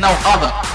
no other.